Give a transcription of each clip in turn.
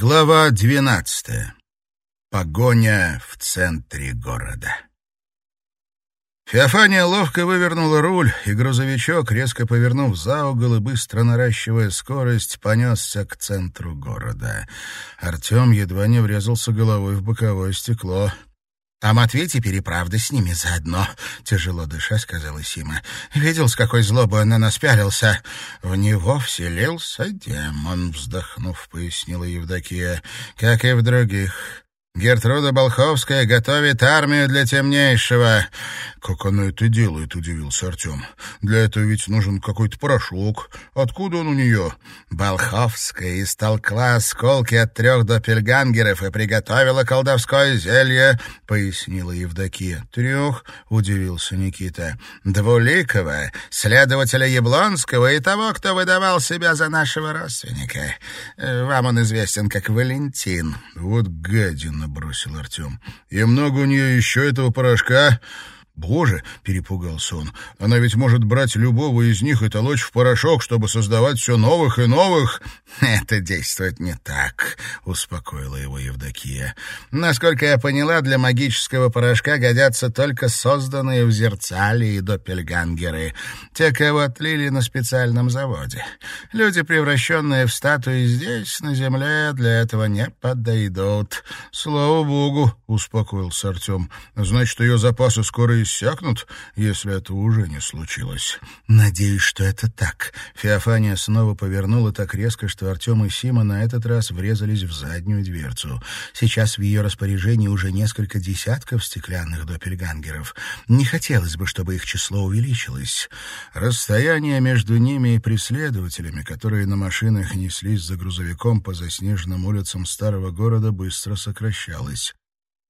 Глава двенадцатая. Погоня в центре города. Феофания ловко вывернула руль, и грузовичок, резко повернув за угол и быстро наращивая скорость, понесся к центру города. Артем едва не врезался головой в боковое стекло. «А Матвей теперь и правда с ними заодно», — тяжело дыша сказала Сима. «Видел, с какой злобой он на нас пялился?» «В него вселился демон», — вздохнув, пояснила Евдокия, — «как и в других. Гертруда Болховская готовит армию для темнейшего. Как она это делает, удивился Артем. Для этого ведь нужен какой-то порошок. Откуда он у нее? Болховская истолкла осколки от трех допельгангеров и приготовила колдовское зелье, пояснила Евдокия. Трех? Удивился Никита. Двуликого, следователя Яблонского и того, кто выдавал себя за нашего родственника. Вам он известен как Валентин. Вот гадина бросил Артем. «И много у нее еще этого порошка?» «Боже!» — перепугался он. «Она ведь может брать любого из них и толочь в порошок, чтобы создавать все новых и новых». «Это действует не так», — успокоила его Евдокия. «Насколько я поняла, для магического порошка годятся только созданные в зерцале и доппельгангеры, те, кого отлили на специальном заводе. Люди, превращенные в статуи здесь, на земле, для этого не подойдут». «Слава богу», — успокоился Артем. «Значит, ее запасы скоро и иссякнут, если это уже не случилось. Надеюсь, что это так. Феофания снова повернула так резко, что Артем и Сима на этот раз врезались в заднюю дверцу. Сейчас в ее распоряжении уже несколько десятков стеклянных доппельгангеров. Не хотелось бы, чтобы их число увеличилось. Расстояние между ними и преследователями, которые на машинах неслись за грузовиком по заснеженным улицам старого города, быстро сокращалось.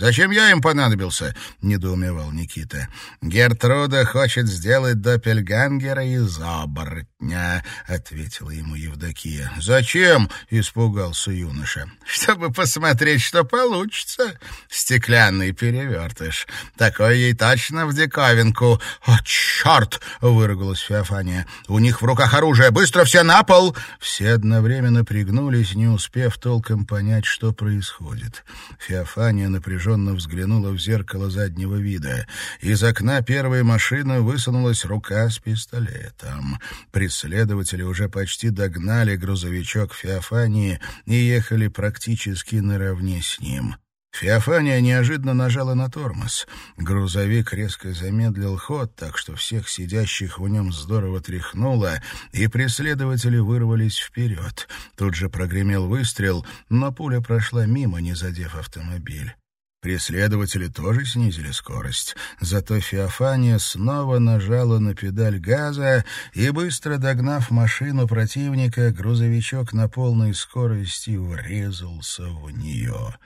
«Зачем я им понадобился?» — недоумевал Никита. «Гертруда хочет сделать доппельгангера из оборотня», — ответила ему Евдокия. «Зачем?» — испугался юноша. «Чтобы посмотреть, что получится. Стеклянный перевертыш. Такой ей точно в диковинку». «О, черт!» — выругалась Феофания. «У них в руках оружие. Быстро все на пол!» Все одновременно пригнулись, не успев толком понять, что происходит. Феофания напряженно напряженно взглянула в зеркало заднего вида. Из окна первой машины высунулась рука с пистолетом. Преследователи уже почти догнали грузовичок Феофании и ехали практически наравне с ним. Феофания неожиданно нажала на тормоз. Грузовик резко замедлил ход, так что всех сидящих в нем здорово тряхнуло, и преследователи вырвались вперед. Тут же прогремел выстрел, но пуля прошла мимо, не задев автомобиль. Преследователи тоже снизили скорость, зато Феофания снова нажала на педаль газа и, быстро догнав машину противника, грузовичок на полной скорости врезался в нее.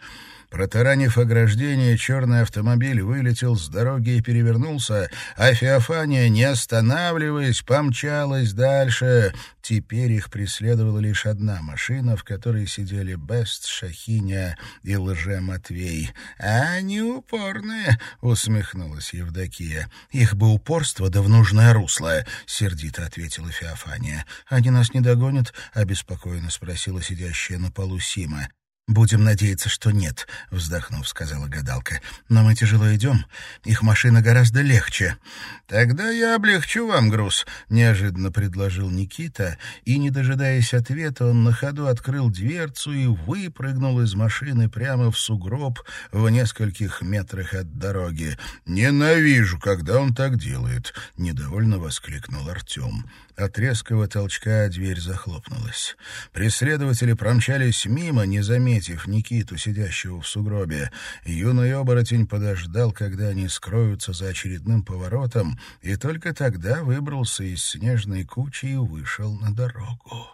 Протаранив ограждение, черный автомобиль вылетел с дороги и перевернулся, а Феофания, не останавливаясь, помчалась дальше. Теперь их преследовала лишь одна машина, в которой сидели Бест, Шахиня и Лже-Матвей. «А они упорные!» — усмехнулась Евдокия. «Их бы упорство да в нужное русло!» — сердито ответила Феофания. «Они нас не догонят?» — обеспокоенно спросила сидящая на полу Сима. «Будем надеяться, что нет», — вздохнув, сказала гадалка. «Но мы тяжело идем. Их машина гораздо легче». «Тогда я облегчу вам груз», — неожиданно предложил Никита, и, не дожидаясь ответа, он на ходу открыл дверцу и выпрыгнул из машины прямо в сугроб в нескольких метрах от дороги. «Ненавижу, когда он так делает», — недовольно воскликнул Артем. От резкого толчка дверь захлопнулась. Преследователи промчались мимо, не заметив Никиту, сидящего в сугробе. Юный оборотень подождал, когда они скроются за очередным поворотом, и только тогда выбрался из снежной кучи и вышел на дорогу.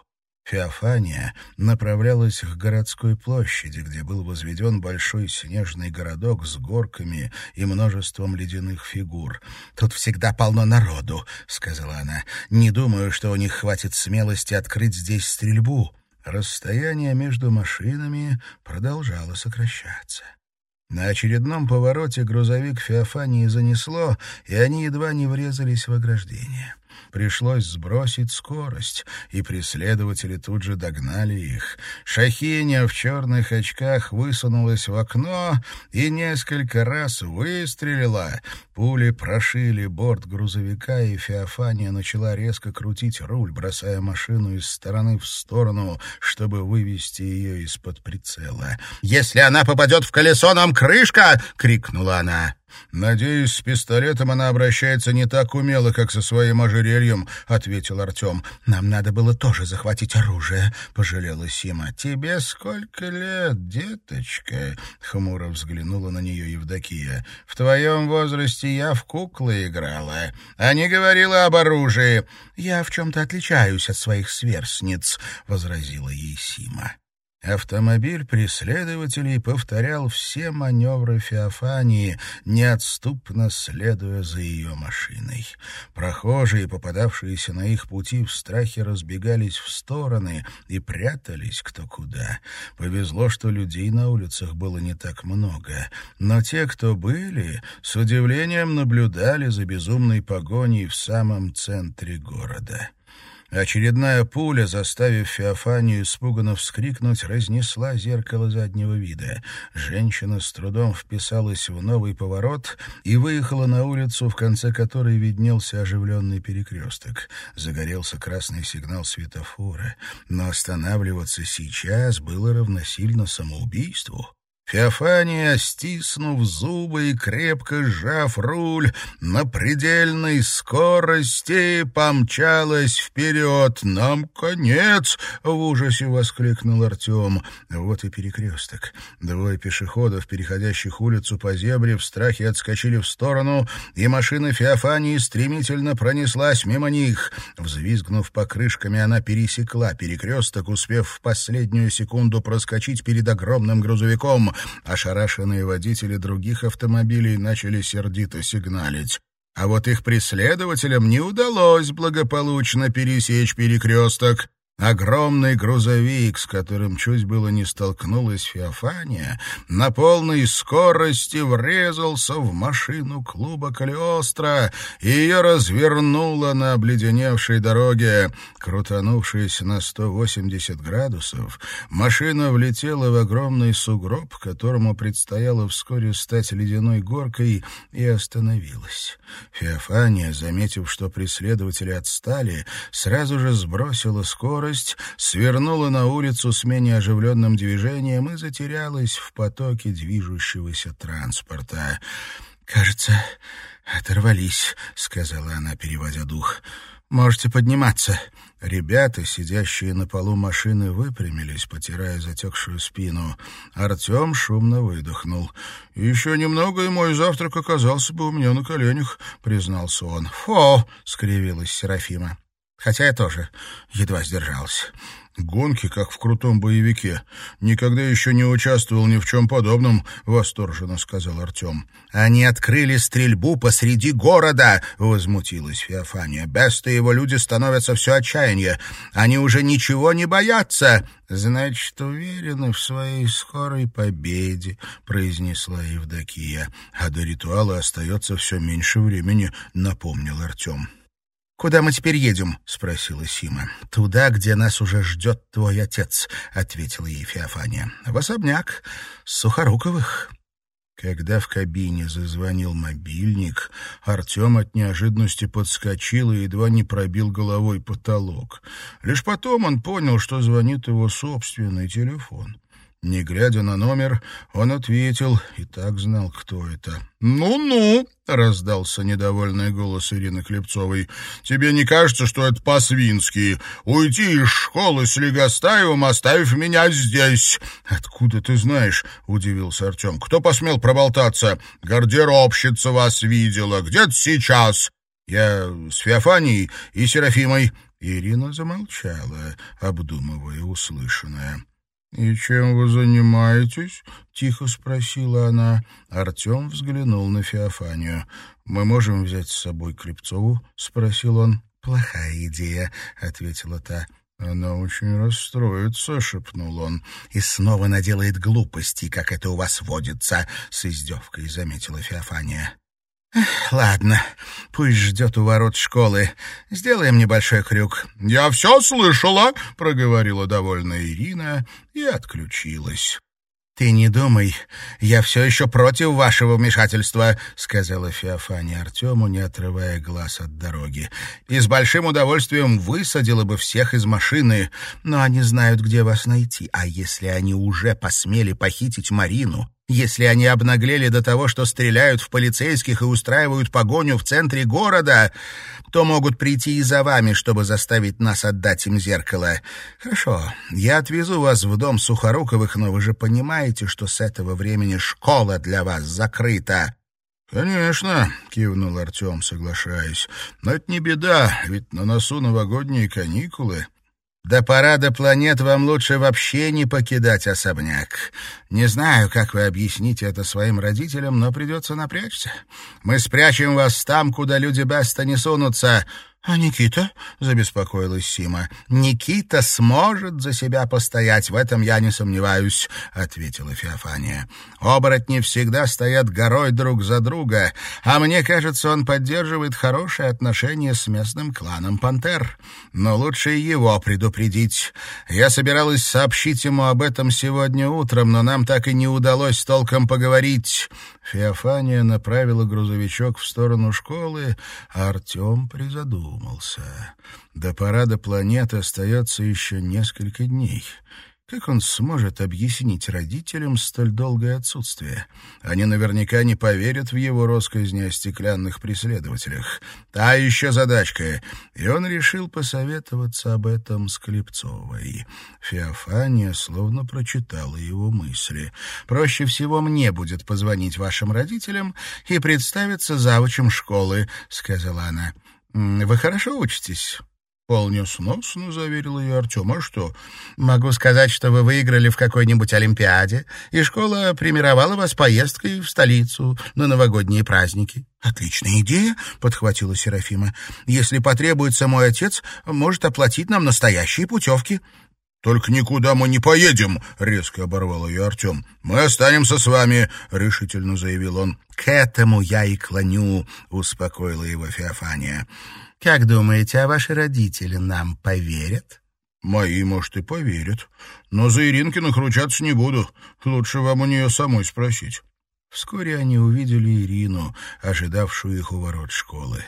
Феофания направлялась к городской площади, где был возведен большой снежный городок с горками и множеством ледяных фигур. «Тут всегда полно народу», — сказала она. «Не думаю, что у них хватит смелости открыть здесь стрельбу». Расстояние между машинами продолжало сокращаться. На очередном повороте грузовик Феофании занесло, и они едва не врезались в ограждение. Пришлось сбросить скорость, и преследователи тут же догнали их. Шахиня в черных очках высунулась в окно и несколько раз выстрелила. Пули прошили борт грузовика, и Феофания начала резко крутить руль, бросая машину из стороны в сторону, чтобы вывести ее из-под прицела. «Если она попадет в колесо, нам крышка!» — крикнула она. «Надеюсь, с пистолетом она обращается не так умело, как со своим ожерельем», — ответил Артем. «Нам надо было тоже захватить оружие», — пожалела Сима. «Тебе сколько лет, деточка?» — хмуро взглянула на нее Евдокия. «В твоем возрасте я в куклы играла, а не говорила об оружии». «Я в чем-то отличаюсь от своих сверстниц», — возразила ей Сима. Автомобиль преследователей повторял все маневры Феофании, неотступно следуя за ее машиной. Прохожие, попадавшиеся на их пути, в страхе разбегались в стороны и прятались кто куда. Повезло, что людей на улицах было не так много, но те, кто были, с удивлением наблюдали за безумной погоней в самом центре города. Очередная пуля, заставив Феофанию испуганно вскрикнуть, разнесла зеркало заднего вида. Женщина с трудом вписалась в новый поворот и выехала на улицу, в конце которой виднелся оживленный перекресток. Загорелся красный сигнал светофора. Но останавливаться сейчас было равносильно самоубийству. Феофания, стиснув зубы и крепко сжав руль, на предельной скорости помчалась вперед. «Нам конец!» — в ужасе воскликнул Артем. Вот и перекресток. Двое пешеходов, переходящих улицу по зебре, в страхе отскочили в сторону, и машина Феофании стремительно пронеслась мимо них. Взвизгнув покрышками, она пересекла перекресток, успев в последнюю секунду проскочить перед огромным грузовиком. Ошарашенные водители других автомобилей начали сердито сигналить. А вот их преследователям не удалось благополучно пересечь перекресток. Огромный грузовик, с которым чуть было не столкнулась Феофания, на полной скорости врезался в машину клуба Калиостро и ее развернуло на обледеневшей дороге. Крутанувшись на 180 градусов, машина влетела в огромный сугроб, которому предстояло вскоре стать ледяной горкой, и остановилась. Феофания, заметив, что преследователи отстали, сразу же сбросила скорость, скорость, свернула на улицу с менее оживленным движением и затерялась в потоке движущегося транспорта. «Кажется, оторвались», — сказала она, переводя дух. «Можете подниматься». Ребята, сидящие на полу машины, выпрямились, потирая затекшую спину. Артем шумно выдохнул. «Еще немного, и мой завтрак оказался бы у меня на коленях», — признался он. «Фу!» — скривилась Серафима. Хотя я тоже едва сдержался. «Гонки, как в крутом боевике. Никогда еще не участвовал ни в чем подобном», — восторженно сказал Артем. «Они открыли стрельбу посреди города», — возмутилась Феофания. «Беста и его люди становятся все отчаяние. Они уже ничего не боятся». «Значит, уверены в своей скорой победе», — произнесла Евдокия. «А до ритуала остается все меньше времени», — напомнил Артем. «Куда мы теперь едем?» — спросила Сима. «Туда, где нас уже ждет твой отец», — ответила ей Феофания. «В особняк Сухоруковых». Когда в кабине зазвонил мобильник, Артем от неожиданности подскочил и едва не пробил головой потолок. Лишь потом он понял, что звонит его собственный телефон. Не глядя на номер, он ответил и так знал, кто это. «Ну-ну!» — раздался недовольный голос Ирины Клепцовой. «Тебе не кажется, что это по-свински? Уйти из школы с Легостаевым, оставив меня здесь!» «Откуда ты знаешь?» — удивился Артем. «Кто посмел проболтаться? Гардеробщица вас видела. Где ты сейчас?» «Я с Феофанией и Серафимой». Ирина замолчала, обдумывая услышанное. «И чем вы занимаетесь?» — тихо спросила она. Артем взглянул на Феофанию. «Мы можем взять с собой Крепцову?» — спросил он. «Плохая идея», — ответила та. «Она очень расстроится», — шепнул он. «И снова наделает глупости, как это у вас водится», — с издевкой заметила Феофания. «Ладно, пусть ждет у ворот школы. Сделаем небольшой крюк». «Я все слышала», — проговорила довольная Ирина и отключилась. «Ты не думай, я все еще против вашего вмешательства», — сказала Феофания Артему, не отрывая глаз от дороги. «И с большим удовольствием высадила бы всех из машины, но они знают, где вас найти. А если они уже посмели похитить Марину, если они обнаглели до того, что стреляют в полицейских и устраивают погоню в центре города, то могут прийти и за вами, чтобы заставить нас отдать им зеркало. Хорошо, я отвезу вас в дом Сухоруковых, но вы же понимаете, что с этого времени школа для вас закрыта». «Конечно», — кивнул Артем, соглашаясь. «Но это не беда, ведь на носу новогодние каникулы». До парада планет вам лучше вообще не покидать особняк. Не знаю, как вы объясните это своим родителям, но придется напрячься. Мы спрячем вас там, куда люди Беста не сунутся, «А Никита?» — забеспокоилась Сима. «Никита сможет за себя постоять, в этом я не сомневаюсь», — ответила Феофания. «Оборотни всегда стоят горой друг за друга, а мне кажется, он поддерживает хорошие отношения с местным кланом Пантер. Но лучше его предупредить. Я собиралась сообщить ему об этом сегодня утром, но нам так и не удалось толком поговорить». Феофания направила грузовичок в сторону школы, а Артем призадумался. До парада планеты остается еще несколько дней. Как он сможет объяснить родителям столь долгое отсутствие? Они наверняка не поверят в его россказни о стеклянных преследователях. Та еще задачка. И он решил посоветоваться об этом с Клепцовой. Феофания словно прочитала его мысли. «Проще всего мне будет позвонить вашим родителям и представиться завучем школы», — сказала она. «Вы хорошо учитесь?» «Вполне сносно», — заверил ее Артем. «А что?» «Могу сказать, что вы выиграли в какой-нибудь Олимпиаде, и школа премировала вас поездкой в столицу на новогодние праздники». «Отличная идея», — подхватила Серафима. «Если потребуется, мой отец может оплатить нам настоящие путевки». «Только никуда мы не поедем», — резко оборвал ее Артем. «Мы останемся с вами», — решительно заявил он. «К этому я и клоню», — успокоила его Феофания. Как думаете, а ваши родители нам поверят? Мои, может, и поверят. Но за Иринкиных ручаться не буду. Лучше вам у нее самой спросить. Вскоре они увидели Ирину, ожидавшую их у ворот школы.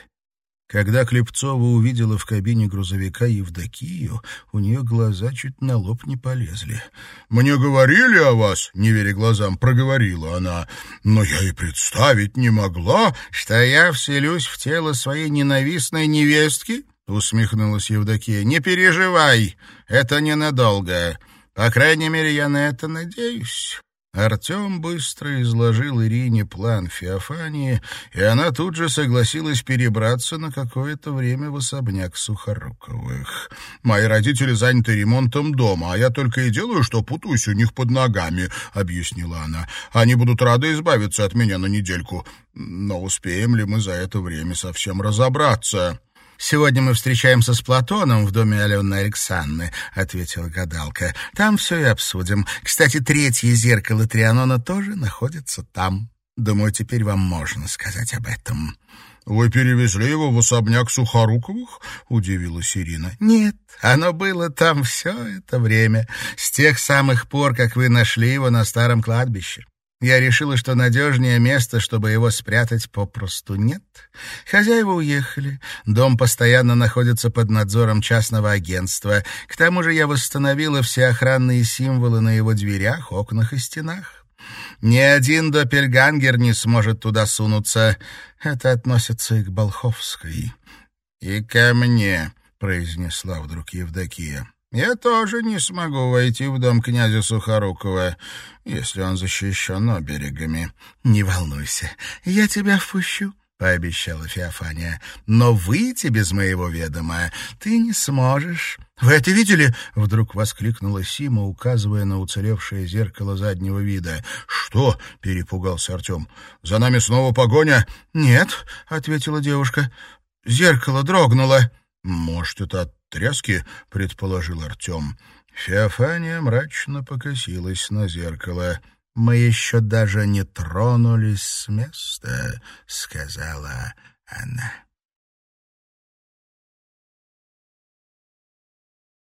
Когда Клепцова увидела в кабине грузовика Евдокию, у нее глаза чуть на лоб не полезли. «Мне говорили о вас?» — не веря глазам, проговорила она. «Но я и представить не могла, что я вселюсь в тело своей ненавистной невестки?» — усмехнулась Евдокия. «Не переживай, это ненадолго. По крайней мере, я на это надеюсь». Артем быстро изложил Ирине план Феофании, и она тут же согласилась перебраться на какое-то время в особняк Сухоруковых. «Мои родители заняты ремонтом дома, а я только и делаю, что путаюсь у них под ногами», — объяснила она. «Они будут рады избавиться от меня на недельку. Но успеем ли мы за это время совсем разобраться?» «Сегодня мы встречаемся с Платоном в доме Алены Александры», — ответила гадалка. «Там все и обсудим. Кстати, третье зеркало Трианона тоже находится там. Думаю, теперь вам можно сказать об этом». «Вы перевезли его в особняк Сухоруковых?» — удивилась Ирина. «Нет, оно было там все это время, с тех самых пор, как вы нашли его на старом кладбище. Я решила, что надежнее места, чтобы его спрятать, попросту нет. Хозяева уехали. Дом постоянно находится под надзором частного агентства. К тому же я восстановила все охранные символы на его дверях, окнах и стенах. Ни один допельгангер не сможет туда сунуться. Это относится и к Болховской. — И ко мне, — произнесла вдруг Евдокия. Я тоже не смогу войти в дом князя Сухорукова, если он защищен оберегами. — Не волнуйся, я тебя впущу, — пообещала Феофания. — Но выйти без моего ведома ты не сможешь. — Вы это видели? — вдруг воскликнула Сима, указывая на уцелевшее зеркало заднего вида. — Что? — перепугался Артем. — За нами снова погоня? — Нет, — ответила девушка. — Зеркало дрогнуло. — Может, это от тряски, — предположил Артем. Феофания мрачно покосилась на зеркало. «Мы еще даже не тронулись с места», — сказала она.